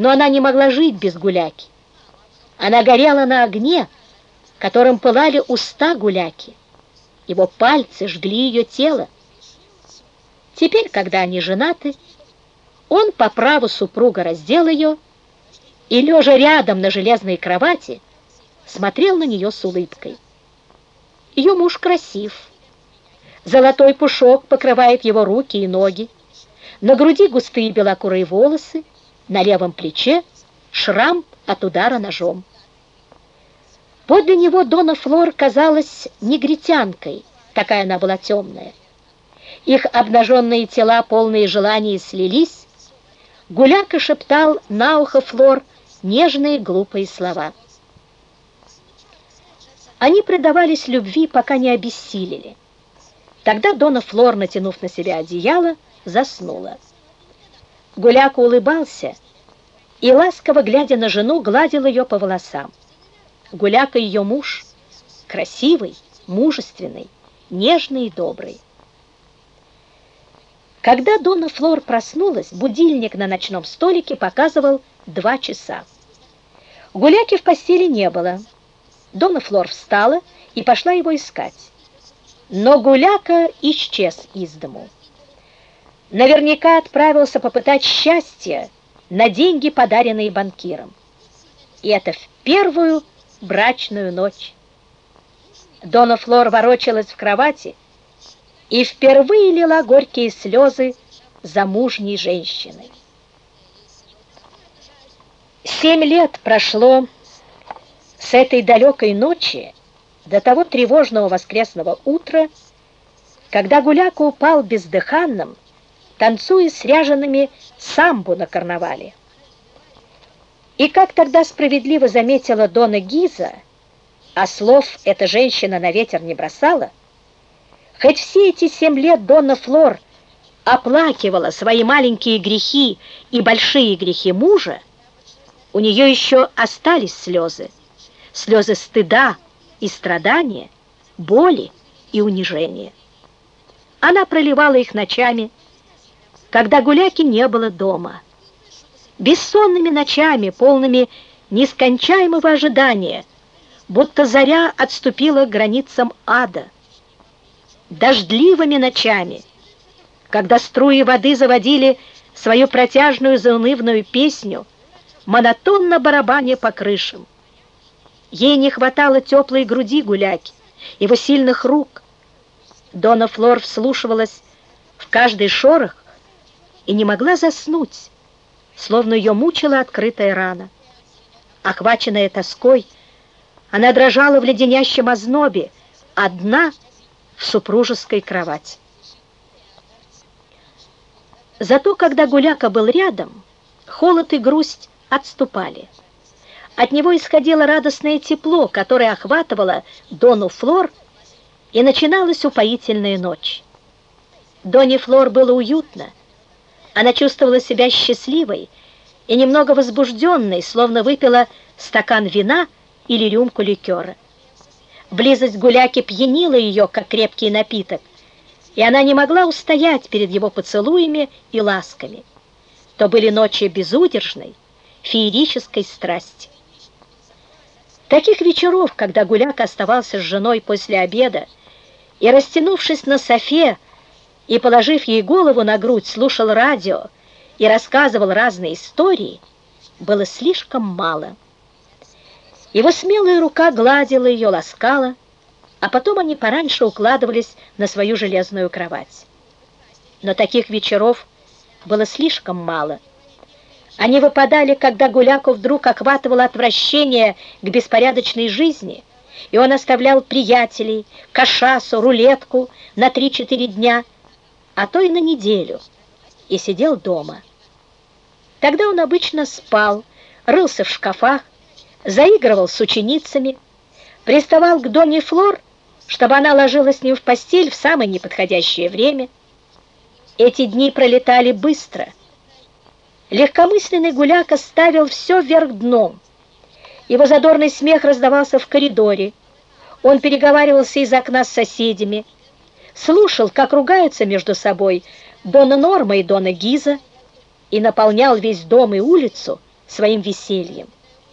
но она не могла жить без гуляки. Она горела на огне, которым пылали уста гуляки. Его пальцы жгли ее тело. Теперь, когда они женаты, он по праву супруга раздел ее и, лежа рядом на железной кровати, смотрел на нее с улыбкой. Ее муж красив. Золотой пушок покрывает его руки и ноги. На груди густые белокурые волосы, на левом плече шрам от удара ножом. Подле него Дона Флор казалась негритянкой, такая она была темная. Их обнаженные тела, полные желаний, слились. Гуляка шептал на ухо Флор нежные глупые слова. Они предавались любви, пока не обессилели. Тогда Дона Флор, натянув на себя одеяло, заснула. Гуляка улыбался и, ласково глядя на жену, гладил ее по волосам. Гуляка ее муж, красивый, мужественный, нежный и добрый. Когда Дона Флор проснулась, будильник на ночном столике показывал два часа. Гуляки в постели не было. Дона Флор встала и пошла его искать. Но Гуляка исчез из дому. Наверняка отправился попытать счастье на деньги, подаренные банкиром. И это в первую брачную ночь. Дона Флор ворочалась в кровати и впервые лила горькие слезы замужней женщины. Семь лет прошло с этой далекой ночи до того тревожного воскресного утра, когда Гуляка упал бездыханным, танцуя с ряжеными самбу на карнавале. И как тогда справедливо заметила Дона Гиза, а слов эта женщина на ветер не бросала, Хоть все эти семь лет Донна Флор оплакивала свои маленькие грехи и большие грехи мужа, у нее еще остались слезы, слезы стыда и страдания, боли и унижения. Она проливала их ночами, когда гуляки не было дома. Бессонными ночами, полными нескончаемого ожидания, будто заря отступила к границам ада дождливыми ночами, когда струи воды заводили свою протяжную заунывную песню, монотонно барабаня по крышам. Ей не хватало теплой груди гуляки, его сильных рук. Дона Флор вслушивалась в каждый шорох и не могла заснуть, словно ее мучила открытая рана. Охваченная тоской, она дрожала в леденящем ознобе, одна — в супружеской кровати. Зато, когда Гуляка был рядом, холод и грусть отступали. От него исходило радостное тепло, которое охватывало Дону Флор, и начиналась упоительная ночь. Доне Флор было уютно. Она чувствовала себя счастливой и немного возбужденной, словно выпила стакан вина или рюмку ликера. Близость гуляки пьянила ее, как крепкий напиток, и она не могла устоять перед его поцелуями и ласками. То были ночи безудержной, феерической страсти. Таких вечеров, когда гуляк оставался с женой после обеда и, растянувшись на софе и положив ей голову на грудь, слушал радио и рассказывал разные истории, было слишком мало. Его смелая рука гладила ее, ласкала, а потом они пораньше укладывались на свою железную кровать. Но таких вечеров было слишком мало. Они выпадали, когда Гуляку вдруг охватывало отвращение к беспорядочной жизни, и он оставлял приятелей, кашасу, рулетку на 3-4 дня, а то и на неделю, и сидел дома. Тогда он обычно спал, рылся в шкафах, заигрывал с ученицами, приставал к Доне Флор, чтобы она ложилась с ним в постель в самое неподходящее время. Эти дни пролетали быстро. Легкомысленный гуляка ставил все вверх дном. Его задорный смех раздавался в коридоре. Он переговаривался из окна с соседями, слушал, как ругаются между собой Дона Норма и Дона Гиза, и наполнял весь дом и улицу своим весельем.